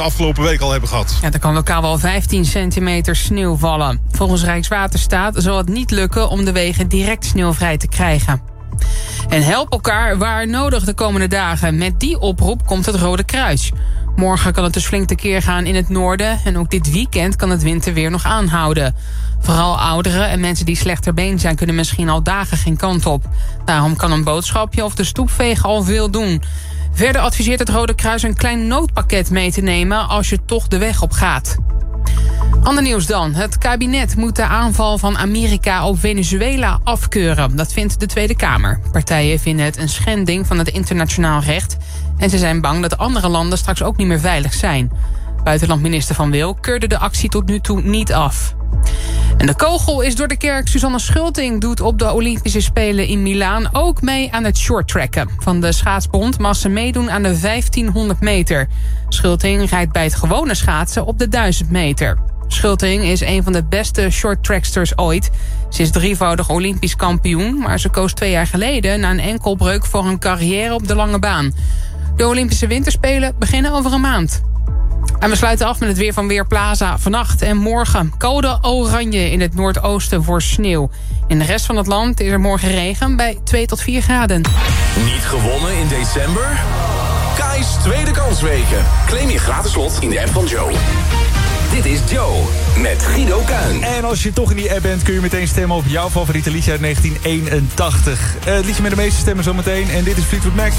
de afgelopen week al hebben gehad. Ja, er kan lokaal wel 15 centimeter sneeuw vallen. Volgens Rijkswaterstaat zal het niet lukken om de wegen direct sneeuwvrij te krijgen. En help elkaar waar nodig de komende dagen. Met die oproep komt het Rode Kruis. Morgen kan het dus flink tekeer gaan in het noorden... en ook dit weekend kan het winterweer nog aanhouden. Vooral ouderen en mensen die slechter been zijn... kunnen misschien al dagen geen kant op. Daarom kan een boodschapje of de stoepvegen al veel doen. Verder adviseert het Rode Kruis een klein noodpakket mee te nemen... als je toch de weg op gaat. Ander nieuws dan. Het kabinet moet de aanval van Amerika op Venezuela afkeuren. Dat vindt de Tweede Kamer. Partijen vinden het een schending van het internationaal recht... en ze zijn bang dat andere landen straks ook niet meer veilig zijn. Buitenlandminister Van Wil keurde de actie tot nu toe niet af. En de kogel is door de kerk. Susanne Schulting doet op de Olympische Spelen in Milaan ook mee aan het shorttracken. Van de schaatsbond mag ze meedoen aan de 1500 meter. Schulting rijdt bij het gewone schaatsen op de 1000 meter. Schulting is een van de beste shorttracksters ooit. Ze is drievoudig Olympisch kampioen, maar ze koos twee jaar geleden... na een enkelbreuk voor een carrière op de lange baan. De Olympische Winterspelen beginnen over een maand. En we sluiten af met het weer van Weerplaza. Vannacht en morgen code oranje in het noordoosten voor sneeuw. In de rest van het land is er morgen regen bij 2 tot 4 graden. Niet gewonnen in december? Kai's tweede kansweken. Claim je gratis slot in de app van Joe. Dit is Joe met Guido Kuin. En als je toch in die app bent, kun je meteen stemmen op jouw favoriete liedje uit 1981. Uh, het liedje met de meeste stemmen zometeen. En dit is Fleetwood Mac.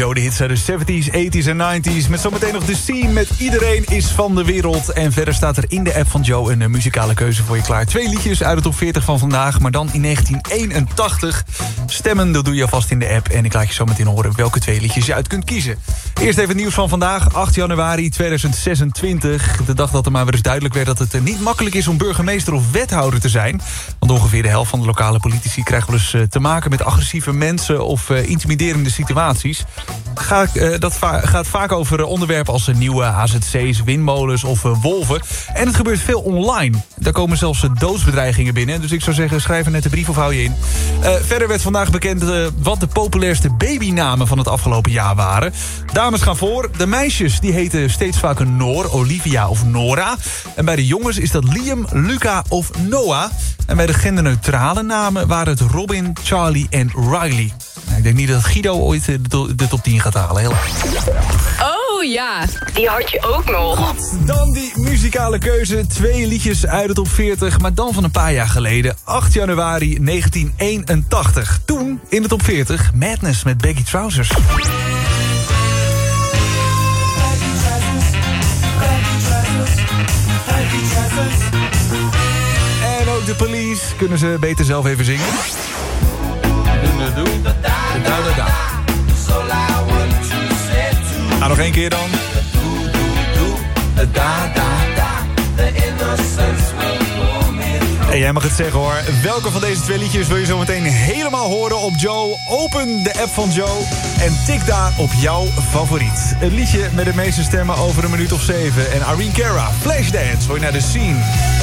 Joe, de hits uit de 70s, 80s en 90s. Met zometeen nog de scene met Iedereen is van de wereld. En verder staat er in de app van Joe een eh, muzikale keuze voor je klaar. Twee liedjes uit de top 40 van vandaag, maar dan in 1981. Stemmen, dat doe je alvast in de app. En ik laat je zometeen horen welke twee liedjes je uit kunt kiezen. Eerst even nieuws van vandaag, 8 januari 2026. De dag dat er maar weer eens duidelijk werd dat het eh, niet makkelijk is... om burgemeester of wethouder te zijn. Want ongeveer de helft van de lokale politici krijgt wel eens eh, te maken... met agressieve mensen of eh, intimiderende situaties. Ga, dat gaat vaak over onderwerpen als nieuwe HZC's, windmolens of wolven. En het gebeurt veel online. Daar komen zelfs doodsbedreigingen binnen. Dus ik zou zeggen, schrijf een nette brief of hou je in. Verder werd vandaag bekend eh, wat de populairste babynamen van het afgelopen jaar waren. Dames gaan voor. De meisjes die heten steeds vaker Noor, Olivia of Nora. En bij de jongens is dat Liam, Luca of Noah. En bij de genderneutrale namen waren het Robin, Charlie en Riley. Nou, ik denk niet dat Guido ooit eh, de to- de top 10 gaat halen. Oh ja, die had je ook nog. Dan die muzikale keuze. Twee liedjes uit de top 40, maar dan van een paar jaar geleden. 8 januari 1981. Toen in de top 40 Madness met Baggy Trousers. En ook de police kunnen ze beter zelf even zingen. Één keer dan. En jij mag het zeggen hoor. Welke van deze twee liedjes wil je zo meteen helemaal horen op Joe? Open de app van Joe en tik daar op jouw favoriet. Een liedje met de meeste stemmen over een minuut of zeven. En Irene Cara, Flashdance, hoor je naar de scene.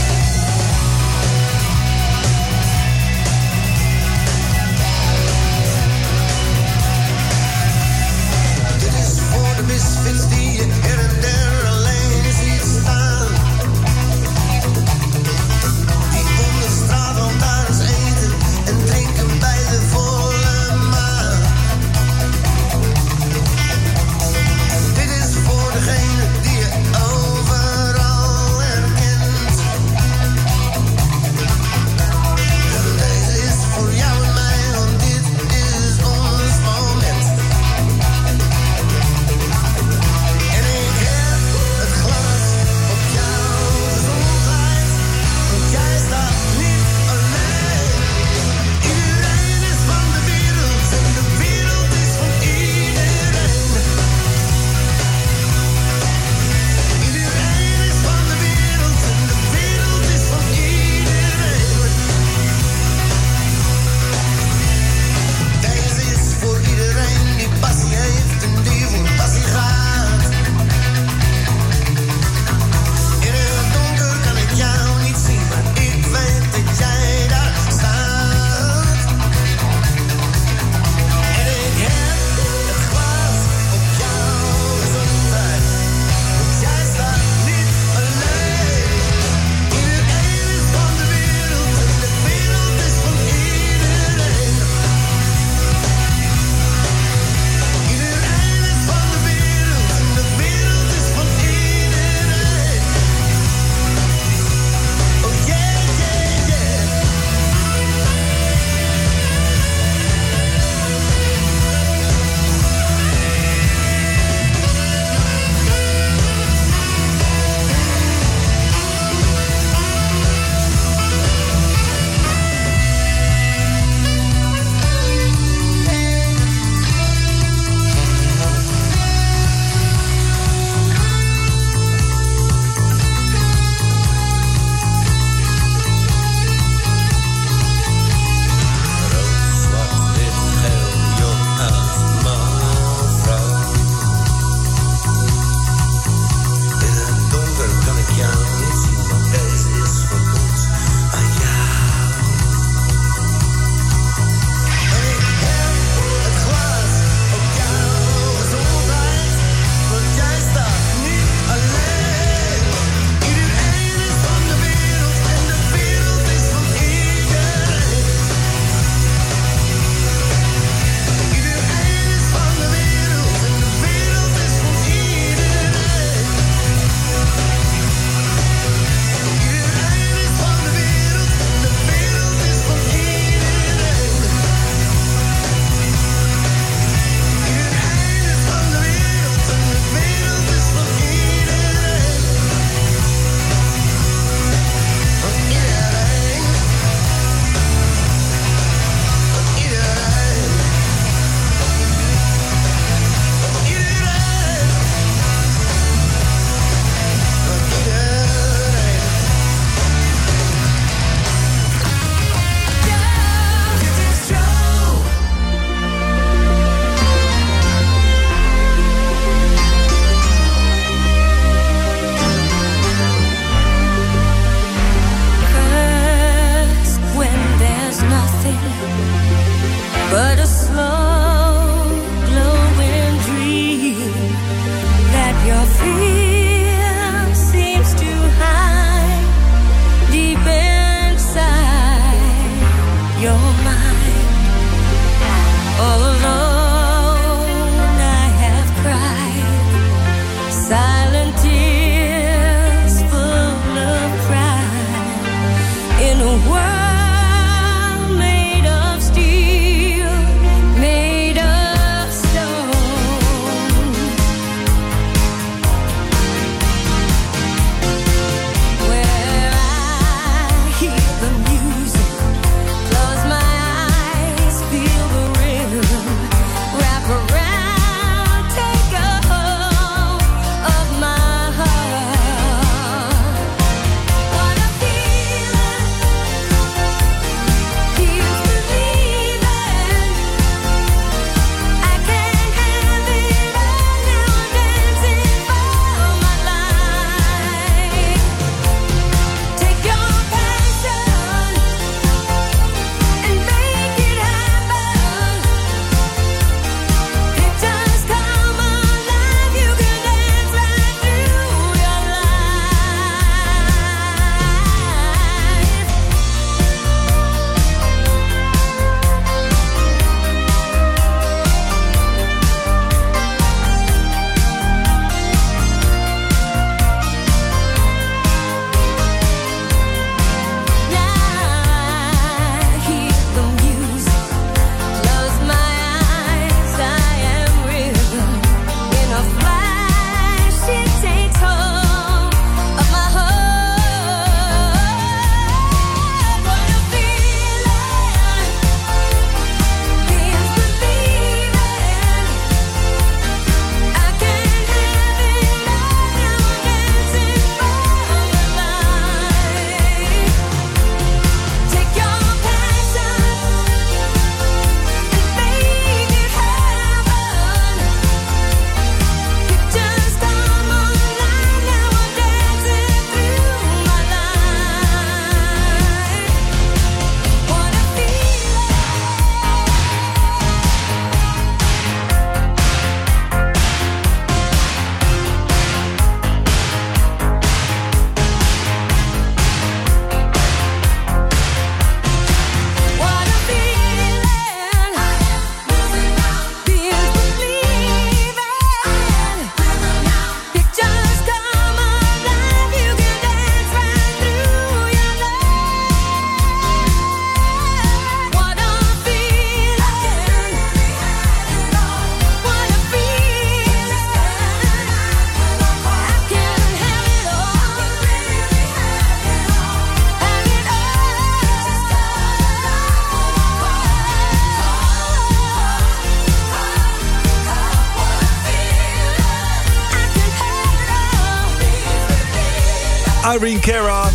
Irene Cara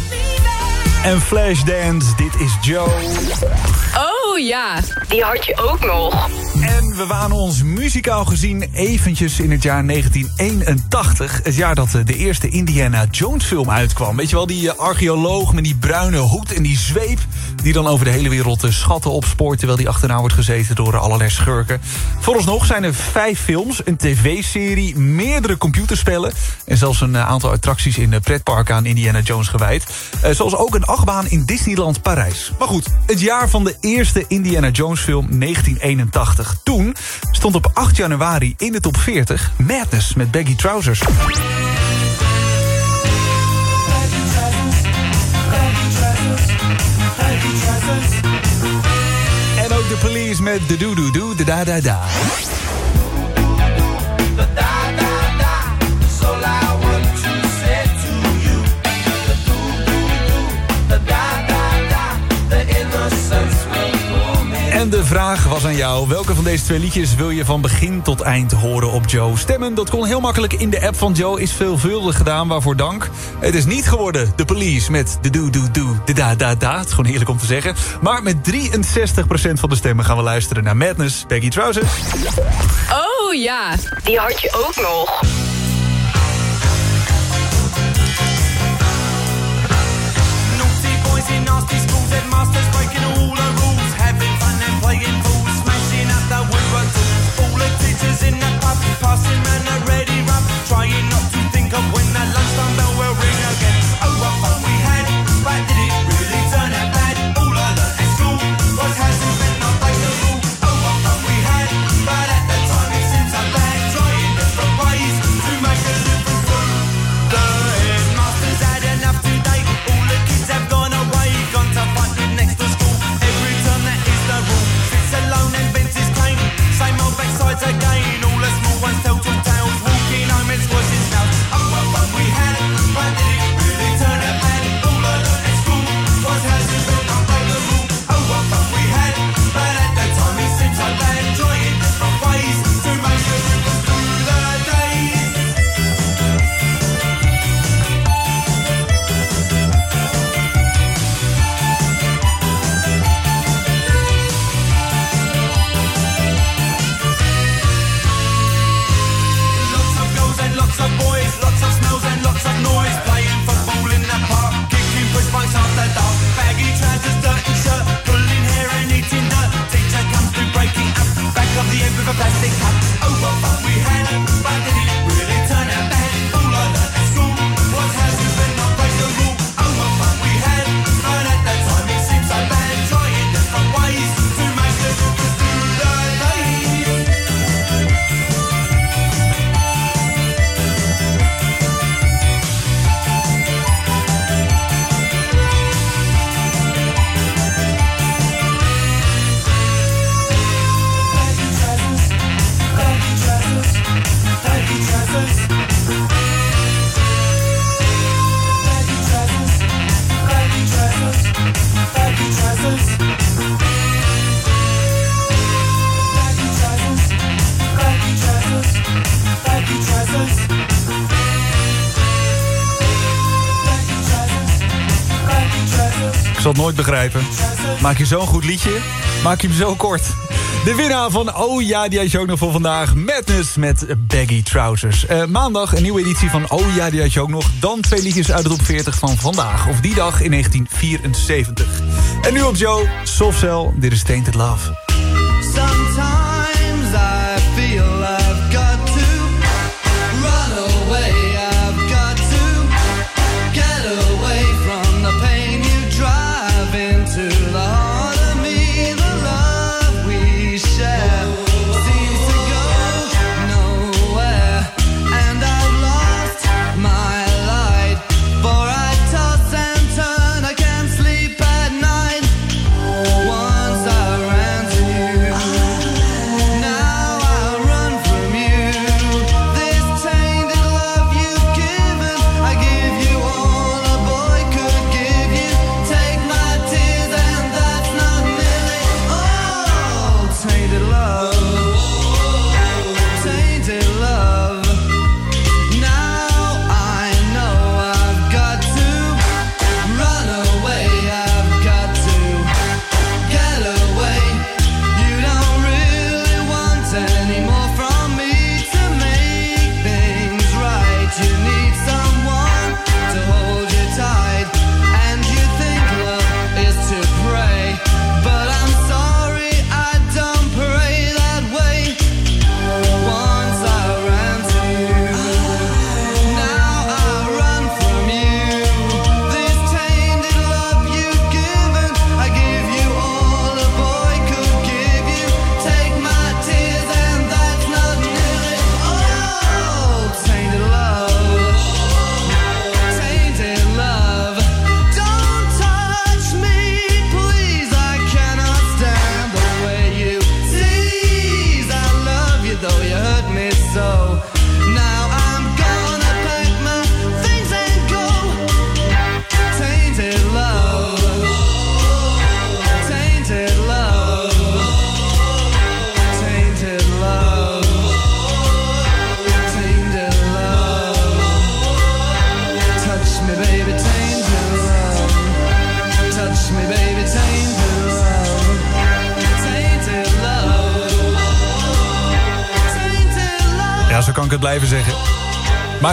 en Flashdance. Dit is Joe. Oh ja, die had je ook nog. En we waren ons muzikaal gezien eventjes in het jaar 1981. Het jaar dat eh, de eerste Indiana Jones film uitkwam. Weet je wel, die eh, archeoloog met die bruine hoed en die zweep... die dan over de hele wereld de schatten opspoort... terwijl die achterna wordt gezeten door allerlei schurken. Vooralsnog zijn er vijf films, een tv-serie... meerdere computerspellen... en zelfs een eh, aantal attracties in pretparken aan Indiana Jones gewijd. Zoals ook een achtbaan in Disneyland Parijs. Maar goed, het jaar van de eerste Indiana Jones film 1981. Toen stond op 8 januari in de top 40 Madness met Baggy Trousers. En ook de police met de doe doe doe de da En de vraag was aan jou, welke van deze twee liedjes wil je van begin tot eind horen op Joe? Stemmen, dat kon heel makkelijk in de app van Joe, is veelvuldig gedaan, waarvoor dank. Het is niet geworden de police met de doe doe doe, de da da da, het is gewoon heerlijk om te zeggen. Maar met 63% van de stemmen gaan we luisteren naar Madness, Peggy Trousers. Oh ja, die had je ook nog. Zal het nooit begrijpen. Maak je zo'n goed liedje, maak je hem zo kort. De winnaar van Oh Ja, die had je ook nog voor vandaag. Madness met Baggy Trousers. Eh, maandag een nieuwe editie van Oh Ja, die had je ook nog. Dan twee liedjes uit de top 40 van vandaag. Of die dag in 1974. En nu op Joe, Softcell, dit is Tainted Love.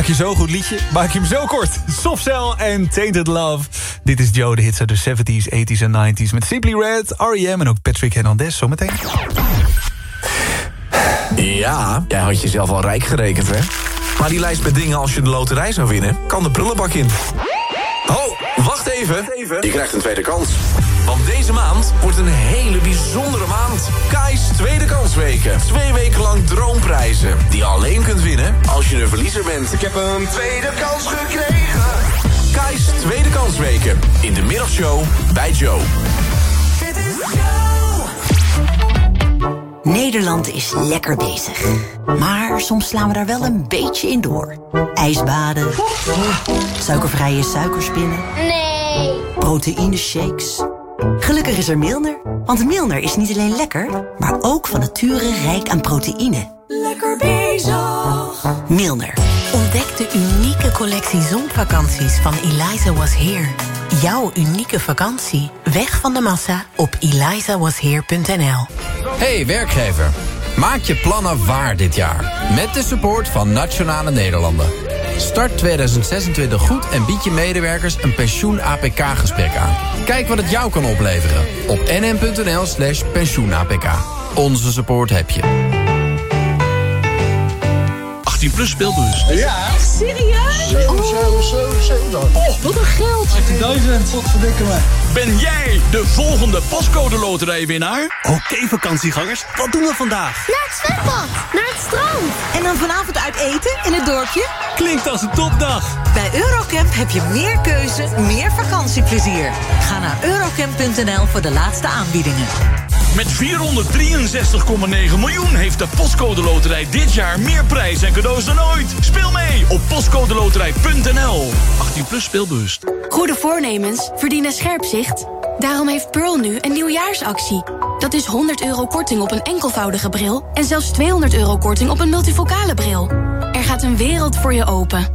Je zo goed liedje, maak je hem zo kort. Softcell en Tainted Love. Dit is Joe, de hits uit de 70s, 80s en 90s... met Simply Red, R.E.M. en ook Patrick Hernandez zometeen. Ja, jij had jezelf al rijk gerekend, hè? Maar die lijst met dingen als je de loterij zou winnen... kan de prullenbak in. Oh, wacht even. Je krijgt een tweede kans. Want deze maand wordt een hele bijzondere maand. Kai's Tweede Kansweken. Twee weken lang droomprijzen. Die je alleen kunt winnen als je een verliezer bent. Ik heb een tweede kans gekregen. Kai's Tweede Kansweken. In de middagshow bij Joe. Nederland is lekker bezig. Maar soms slaan we daar wel een beetje in door. Ijsbaden. Suikervrije suikerspinnen. Nee. Proteïne shakes. Gelukkig is er Milner. Want Milner is niet alleen lekker, maar ook van nature rijk aan proteïne. Lekker bezig. Milner. Ontdek de unieke collectie zonvakanties van Eliza Was Here. Jouw unieke vakantie. Weg van de massa op elizawasheer.nl Hey werkgever, maak je plannen waar dit jaar. Met de support van Nationale Nederlanden. Start 2026 goed en bied je medewerkers een pensioen-APK-gesprek aan. Kijk wat het jou kan opleveren op nm.nl slash pensioen-APK. Onze support heb je. 18 plus speelbus. Serieus? Oh, wat een geld. 18.000. Wat verdikken me. Ben jij de volgende postcode loterijwinnaar? Oké vakantiegangers, wat doen we vandaag? Naar het zwembad. Naar het strand. En dan vanavond uit eten in het dorpje? Klinkt als een topdag. Bij Eurocamp heb je meer keuze, meer vakantieplezier. Ga naar eurocamp.nl voor de laatste aanbiedingen. Met 463,9 miljoen heeft de Postcode Loterij dit jaar meer prijs en cadeaus dan ooit. Speel mee op postcodeloterij.nl. 18 plus speelbewust. Goede voornemens verdienen scherp zicht. Daarom heeft Pearl nu een nieuwjaarsactie. Dat is 100 euro korting op een enkelvoudige bril... en zelfs 200 euro korting op een multifocale bril. Er gaat een wereld voor je open.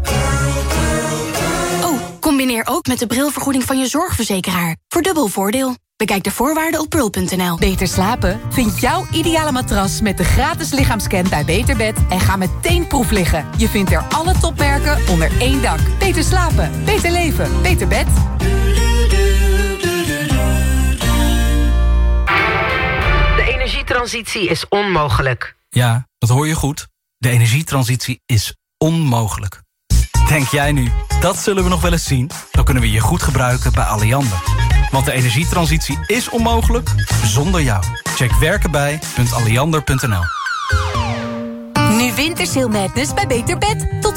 Combineer ook met de brilvergoeding van je zorgverzekeraar. Voor dubbel voordeel. Bekijk de voorwaarden op pearl.nl. Beter slapen? Vind jouw ideale matras met de gratis lichaamscan bij Beterbed en ga meteen proef liggen. Je vindt er alle topmerken onder één dak. Beter slapen, beter leven, beter bed. De energietransitie is onmogelijk. Ja, dat hoor je goed. De energietransitie is onmogelijk. Denk jij nu, dat zullen we nog wel eens zien? Dan kunnen we je goed gebruiken bij Alliander. Want de energietransitie is onmogelijk zonder jou. Check werkenbij.alliander.nl Nu Wintersail Madness bij Beter Bed. Tot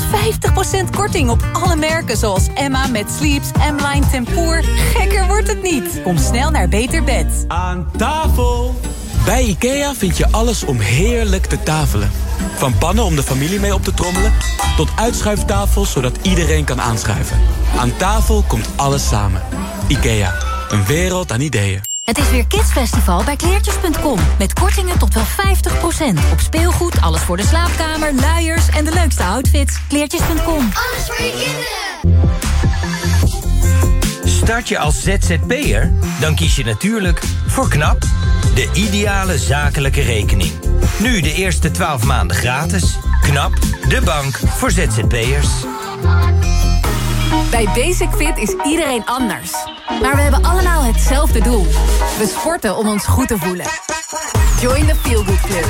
50% korting op alle merken zoals Emma met Sleeps, M-Line Tempoor. Gekker wordt het niet. Kom snel naar Beter Bed. Aan tafel! Bij IKEA vind je alles om heerlijk te tafelen. Van pannen om de familie mee op te trommelen... tot uitschuiftafels zodat iedereen kan aanschuiven. Aan tafel komt alles samen. IKEA, een wereld aan ideeën. Het is weer Kidsfestival bij kleertjes.com. Met kortingen tot wel 50%. Op speelgoed, alles voor de slaapkamer, luiers en de leukste outfits. Kleertjes.com. Alles voor je kinderen. Start je als ZZP'er? Dan kies je natuurlijk voor KNAP, de ideale zakelijke rekening. Nu de eerste 12 maanden gratis. KNAP, de bank voor ZZP'ers. Bij Basic Fit is iedereen anders. Maar we hebben allemaal hetzelfde doel. We sporten om ons goed te voelen. Join the Feel Good Club.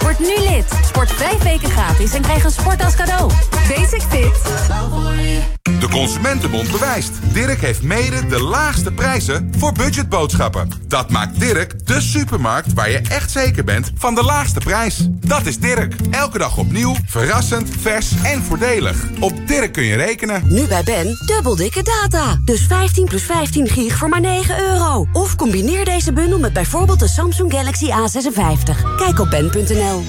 Word nu lid. Sport vijf weken gratis en krijg een sport als cadeau. Basic Fit. De Consumentenbond bewijst. Dirk heeft mede de laagste prijzen voor budgetboodschappen. Dat maakt Dirk de supermarkt waar je echt zeker bent van de laagste prijs. Dat is Dirk. Elke dag opnieuw, verrassend, vers en voordelig. Op Dirk kun je rekenen. Nu bij Ben, dubbel dikke data. Dus 15 plus 15 gig voor maar 9 euro. Of combineer deze bundel met bijvoorbeeld de Samsung Galaxy A56. Kijk op ben.nl.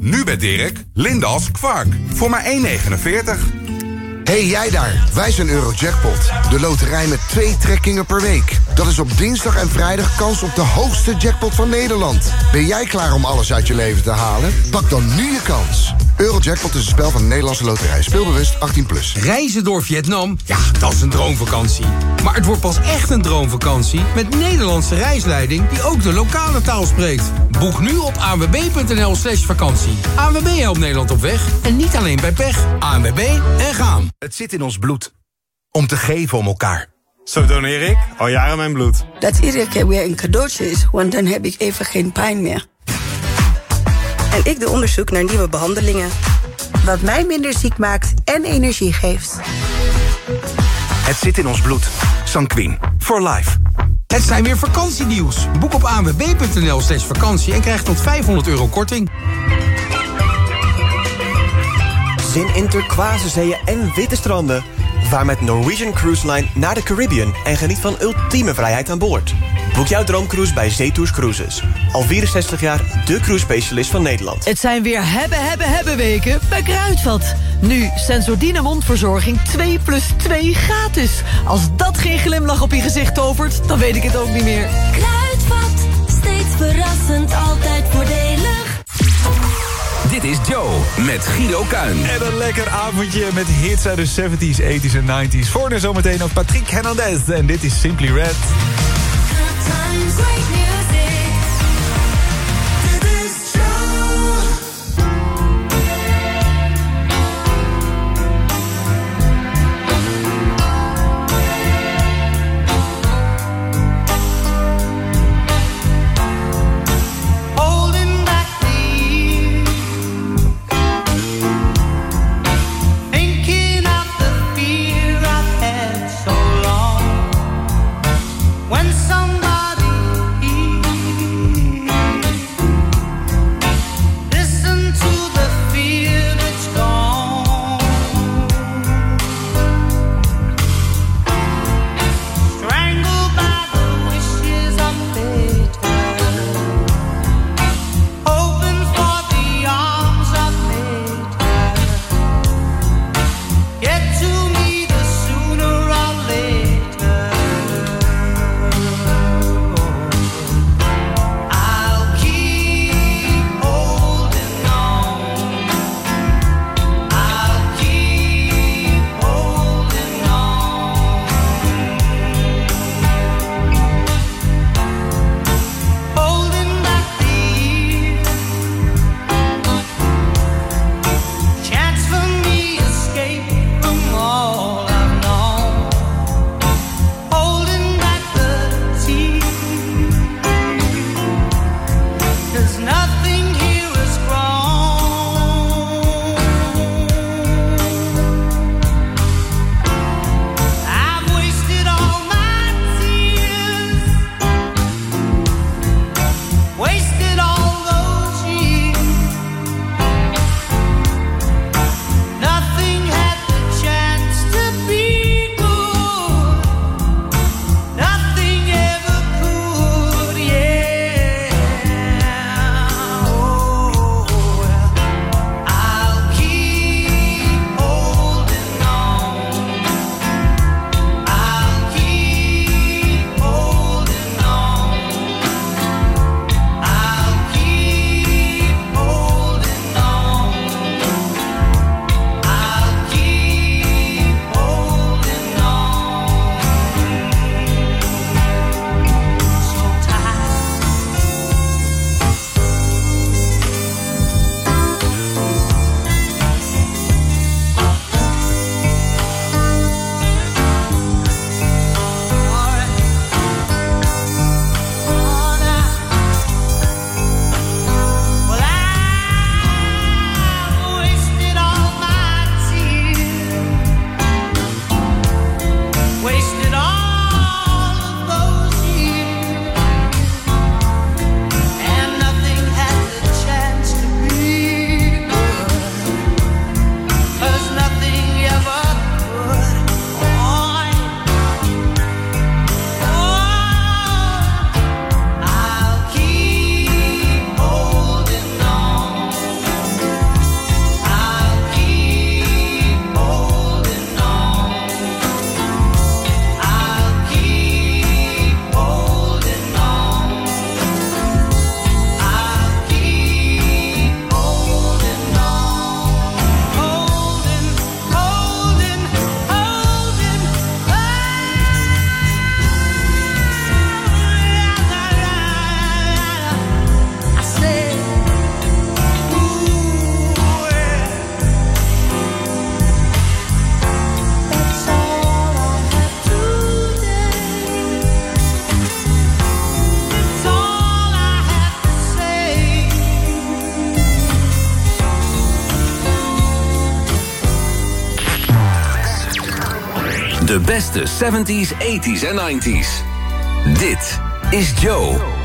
Nu bij Dirk, Lindas Kvark. Voor maar 1,49. Hey, jij daar, wij zijn Eurojackpot. De loterij met twee trekkingen per week. Dat is op dinsdag en vrijdag kans op de hoogste jackpot van Nederland. Ben jij klaar om alles uit je leven te halen? Pak dan nu je kans. Eurojackpot is een spel van de Nederlandse loterij. Speelbewust 18+. Plus. Reizen door Vietnam? Ja, dat is een droomvakantie. Maar het wordt pas echt een droomvakantie met Nederlandse reisleiding die ook de lokale taal spreekt. Boek nu op anwb.nl slash vakantie. ANWB helpt Nederland op weg en niet alleen bij pech. ANWB en gaan. Het zit in ons bloed. Om te geven om elkaar. Zo doneer ik al jaren mijn bloed. Dat iedere keer weer een cadeautje is, want dan heb ik even geen pijn meer. En ik doe onderzoek naar nieuwe behandelingen. Wat mij minder ziek maakt en energie geeft. Het zit in ons bloed. Sanquin. For life. Het zijn weer vakantienieuws. Boek op anwb.nl slash vakantie en krijg tot 500 euro korting. Zin in turquoise en witte stranden. Vaar met Norwegian Cruise Line naar de Caribbean... en geniet van ultieme vrijheid aan boord. Boek jouw droomcruise bij Zetours Cruises. Al 64 jaar de cruise specialist van Nederland. Het zijn weer hebben, hebben, hebben weken bij Kruidvat. Nu Sensordine mondverzorging 2 plus 2 gratis. Als dat geen glimlach op je gezicht tovert, dan weet ik het ook niet meer. Kruidvat, steeds verrassend, altijd voordelig. Dit is Joe met Guido Kuin. En een lekker avondje met hits uit de 70s, 80s en 90s. Voor nu zometeen ook Patrick Hernandez. En dit is Simply Red. 70s, 80s en 90s. Dit is Joe.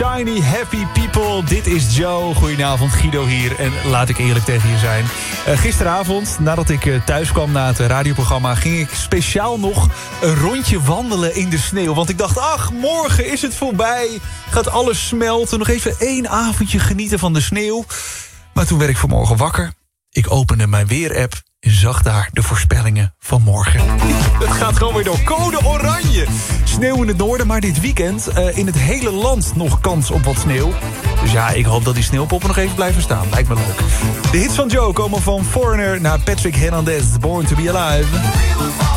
Shiny Happy People. Dit is Joe. Goedenavond, Guido hier. En laat ik eerlijk tegen je zijn. Eh, gisteravond, nadat ik eh, thuis kwam na het radioprogramma... ging ik speciaal nog een rondje wandelen in de sneeuw. Want ik dacht, ach, morgen is het voorbij. Gaat alles smelten. Nog even één avondje genieten van de sneeuw. Maar toen werd ik vanmorgen wakker. Ik opende mijn weer-app en zag daar de voorspellingen van morgen. Het gaat gewoon weer door code oranje. Sneeuw in het noorden, maar dit weekend eh, in het hele land nog kans op wat sneeuw. Dus ja, ik hoop dat die sneeuwpoppen nog even blijven staan. Lijkt me leuk. De hits van Joe komen van Foreigner naar Patrick Hernandez, Born to be Alive.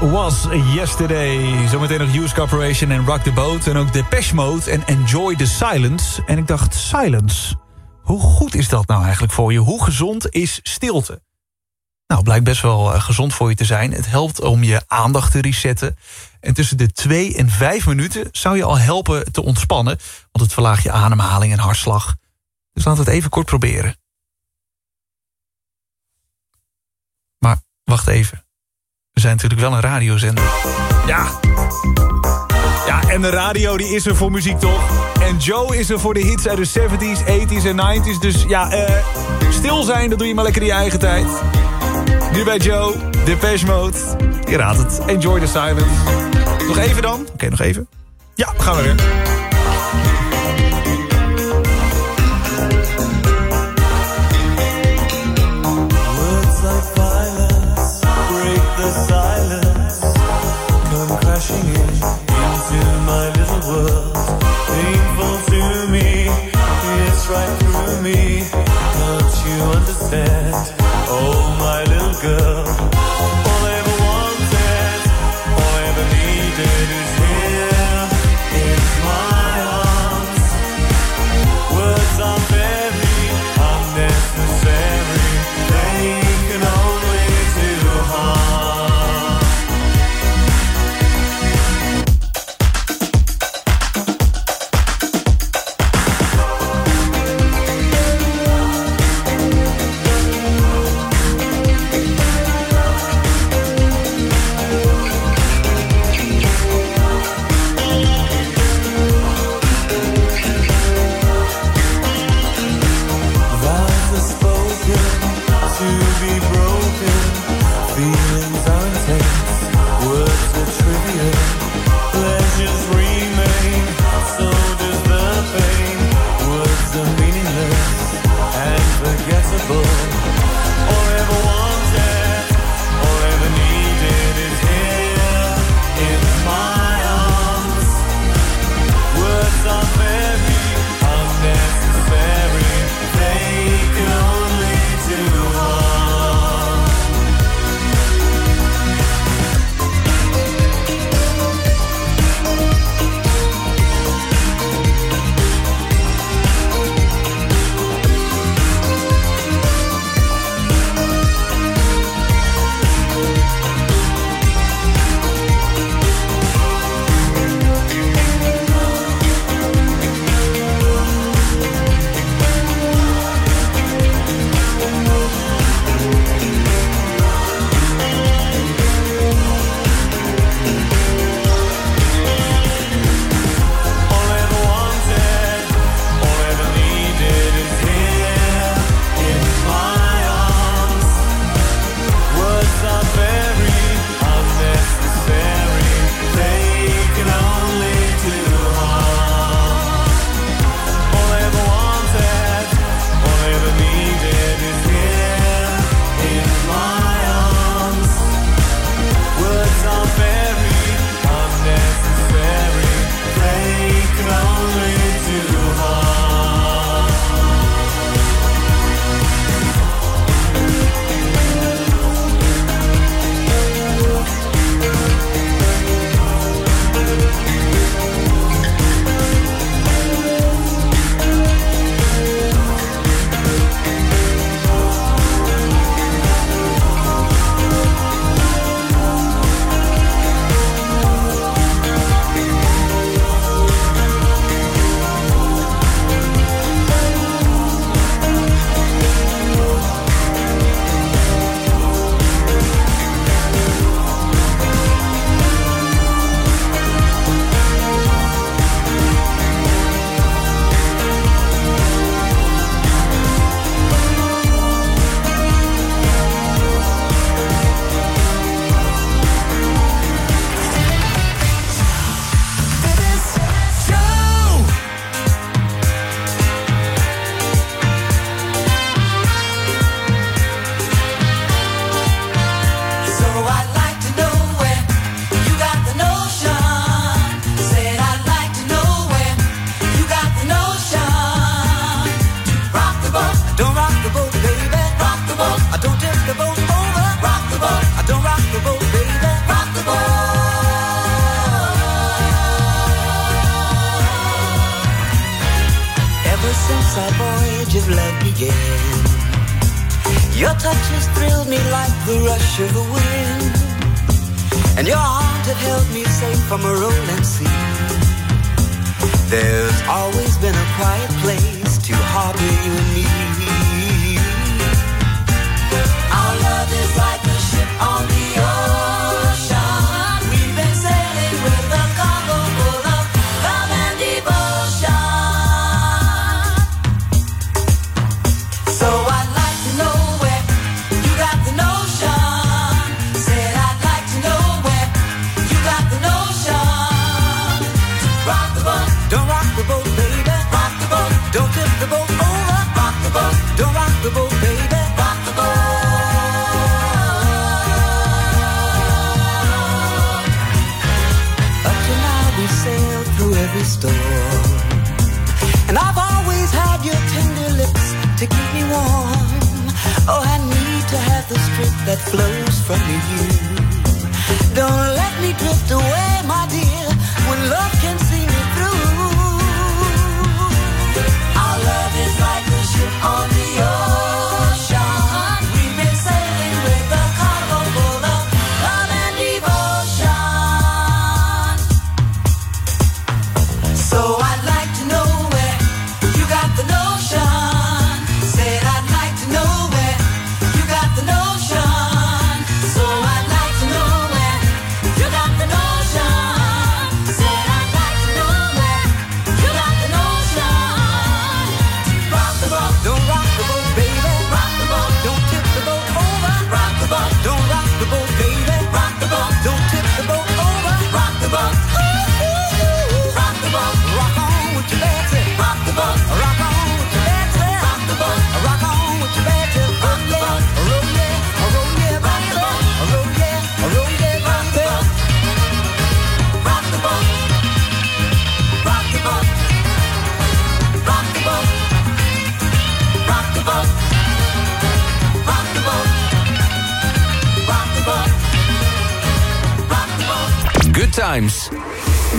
Was yesterday. Zometeen nog Use Corporation en Rock the Boat. En ook Depeche Mode en Enjoy the Silence. En ik dacht, silence. Hoe goed is dat nou eigenlijk voor je? Hoe gezond is stilte? Nou, blijkt best wel eh, gezond voor je te zijn. Het helpt om je aandacht te resetten. En tussen de 2 en 5 minuten zou je al helpen te ontspannen. Want het verlaagt je ademhaling en hartslag. Dus laten we het even kort proberen. Maar wacht even. We zijn natuurlijk wel een radiozender. Ja. Ja, en de radio die is er voor muziek toch? En Joe is er voor de hits uit de 70s, 80s en 90s. Dus ja, eh, stil zijn, dat doe je maar lekker in je eigen tijd. Nu bij Joe, Depeche Mode. Je raadt het. Enjoy the silence. Nog even dan? Oké, nog even. Ja, gaan we weer.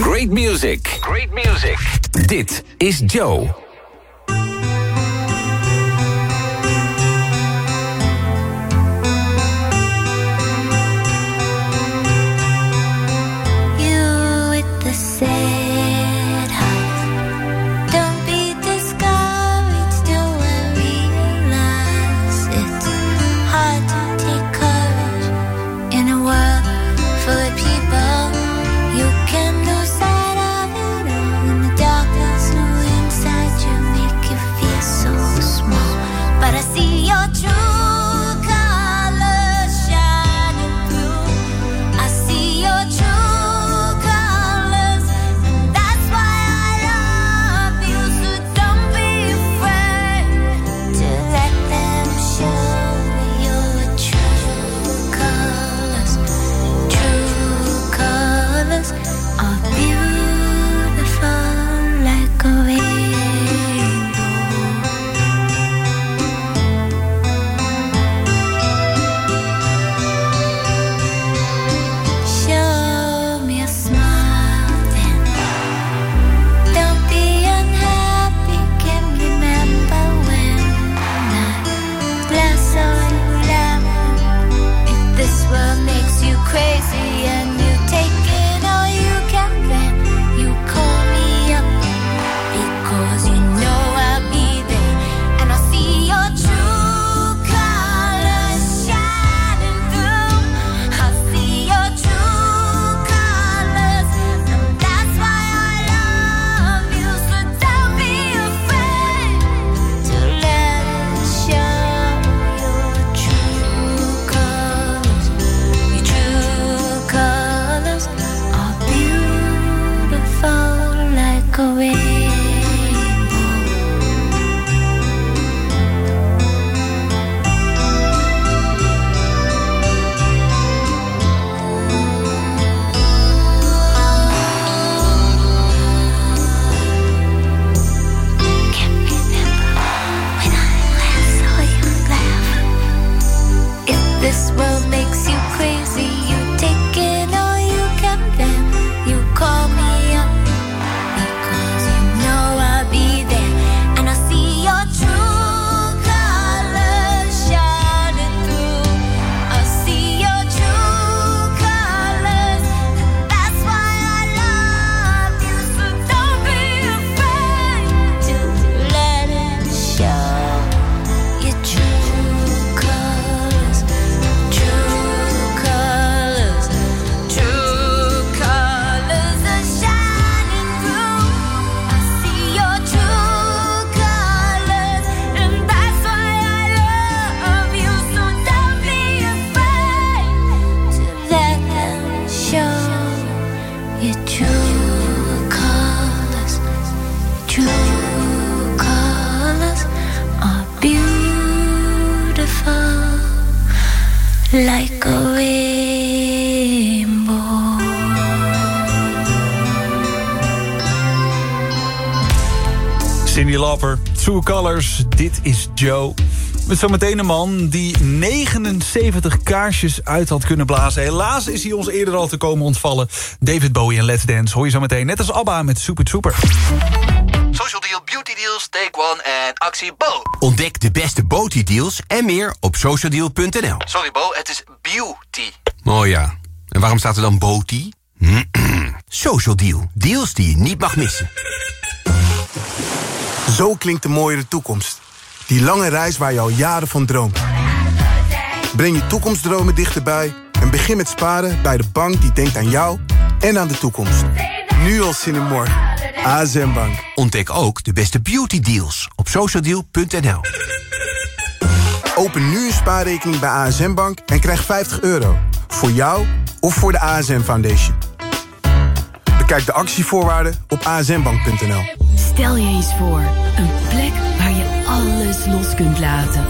Great music. Great music. Dit is Joe. Colors, dit is Joe. Met zometeen een man die 79 kaarsjes uit had kunnen blazen. Helaas is hij ons eerder al te komen ontvallen. David Bowie en Let's Dance hoor je zo meteen. Net als ABBA met Super Trooper. Social Deal, Beauty Deals, Take One en actie Bo. Ontdek de beste beauty deals en meer op socialdeal.nl. Sorry Bo, het is beauty. Oh ja. En waarom staat er dan Boti? Social Deal, deals die je niet mag missen. Zo klinkt de mooiere toekomst. Die lange reis waar je al jaren van droomt. Breng je toekomstdromen dichterbij en begin met sparen bij de bank die denkt aan jou en aan de toekomst. Nu al zin in morgen. ASM Bank. Ontdek ook de beste beauty deals op socialdeal.nl. Open nu een spaarrekening bij ASM Bank en krijg 50 euro. Voor jou of voor de ASM Foundation. Bekijk de actievoorwaarden op asmbank.nl. Stel je eens voor, een plek waar je alles los kunt laten.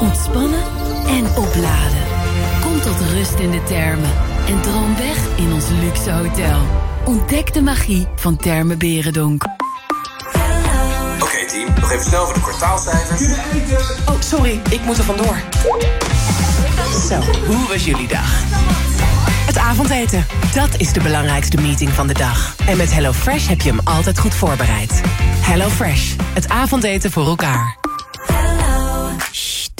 Ontspannen en opladen. Kom tot rust in de termen en droom weg in ons luxe hotel. Ontdek de magie van Termen Berendonk. Oké team, nog even snel voor de kwartaalcijfers. Oh, sorry, ik moet er vandoor. Zo, hoe was jullie dag? Het avondeten, dat is de belangrijkste meeting van de dag. En met HelloFresh heb je hem altijd goed voorbereid. HelloFresh, het avondeten voor elkaar.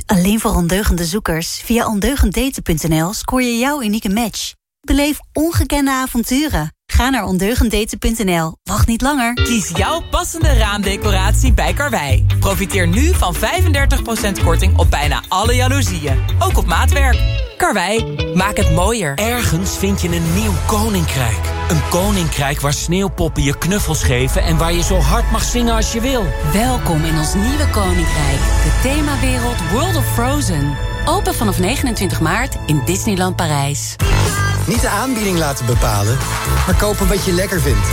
Alleen voor ondeugende zoekers. Via ondeugenddaten.nl scoor je jouw unieke match. Beleef ongekende avonturen. Ga naar ondeugenddaten.nl. Wacht niet langer. Kies jouw passende raamdecoratie bij Karwei. Profiteer nu van 35% korting op bijna alle jaloezieën. Ook op maatwerk. Karwei, maak het mooier. Ergens vind je een nieuw koninkrijk. Een koninkrijk waar sneeuwpoppen je knuffels geven... en waar je zo hard mag zingen als je wil. Welkom in ons nieuwe koninkrijk. De themawereld World of Frozen. Open vanaf 29 maart in Disneyland Parijs. Niet de aanbieding laten bepalen, maar kopen wat je lekker vindt.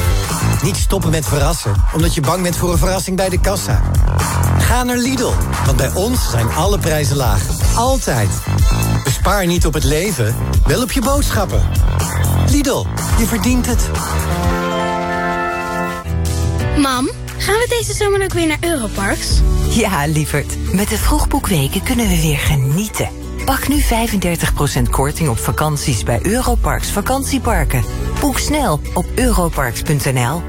Niet stoppen met verrassen, omdat je bang bent voor een verrassing bij de kassa. Ga naar Lidl, want bij ons zijn alle prijzen laag. Altijd. Bespaar niet op het leven, wel op je boodschappen. Lidl, je verdient het. Mam, gaan we deze zomer ook weer naar Europarks? Ja, lieverd. Met de vroegboekweken kunnen we weer genieten. Pak nu 35% korting op vakanties bij Europarks vakantieparken. Boek snel op europarks.nl.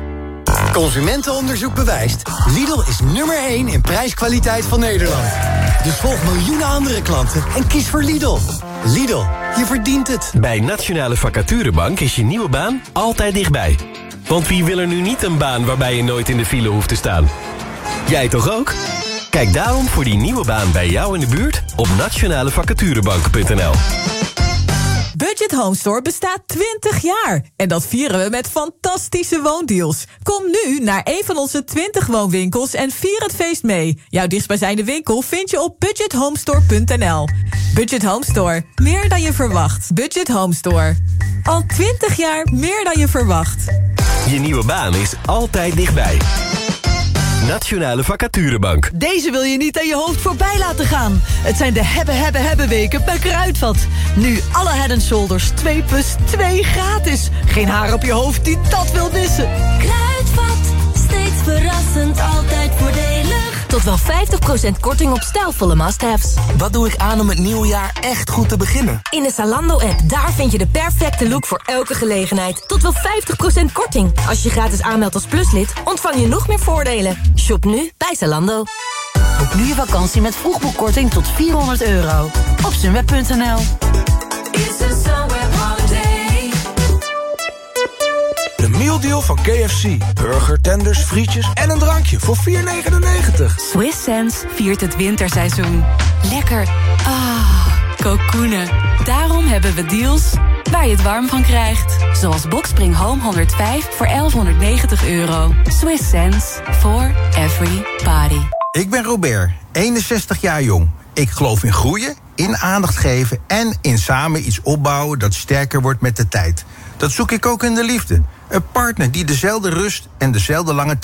Consumentenonderzoek bewijst. Lidl is nummer 1 in prijskwaliteit van Nederland. Dus volg miljoenen andere klanten en kies voor Lidl. Lidl, je verdient het. Bij Nationale Vacaturebank is je nieuwe baan altijd dichtbij. Want wie wil er nu niet een baan waarbij je nooit in de file hoeft te staan? Jij toch ook? Kijk daarom voor die nieuwe baan bij jou in de buurt op nationalevacaturebank.nl. Budget Home Store bestaat 20 jaar. En dat vieren we met fantastische woondeals. Kom nu naar een van onze 20 woonwinkels en vier het feest mee. Jouw dichtstbijzijnde winkel vind je op budgethomestore.nl. Budget Home Store. Meer dan je verwacht. Budget Home Store. Al 20 jaar meer dan je verwacht. Je nieuwe baan is altijd dichtbij. Nationale Vacaturebank. Deze wil je niet aan je hoofd voorbij laten gaan. Het zijn de hebben, hebben, hebben weken bij Kruidvat. Nu alle Head Shoulders 2 plus 2 gratis. Geen haar op je hoofd die dat wil missen. Kruidvat, steeds verrassend, altijd voordelig. Tot wel 50% korting op stijlvolle must-haves. Wat doe ik aan om het nieuwe jaar echt goed te beginnen? In de Zalando-app, daar vind je de perfecte look voor elke gelegenheid. Tot wel 50% korting. Als je gratis aanmeldt als pluslid, ontvang je nog meer voordelen. Shop nu bij Zalando. Boek nu je vakantie met vroegboekkorting tot 400 euro. Op sunweb.nl De mealdeal van KFC. Burger, tenders, frietjes en een drankje voor 4,99. Swiss Sense viert het winterseizoen. Lekker. Ah, kokoenen. Daarom hebben we deals waar je het warm van krijgt. Zoals Boxspring Home 105 voor 1190 euro. Swiss Sense for every party. Ik ben Robert, 61 jaar jong. Ik geloof in groeien, in aandacht geven en in samen iets opbouwen dat sterker wordt met de tijd. Dat zoek ik ook in de liefde. Een partner die dezelfde rust en dezelfde lange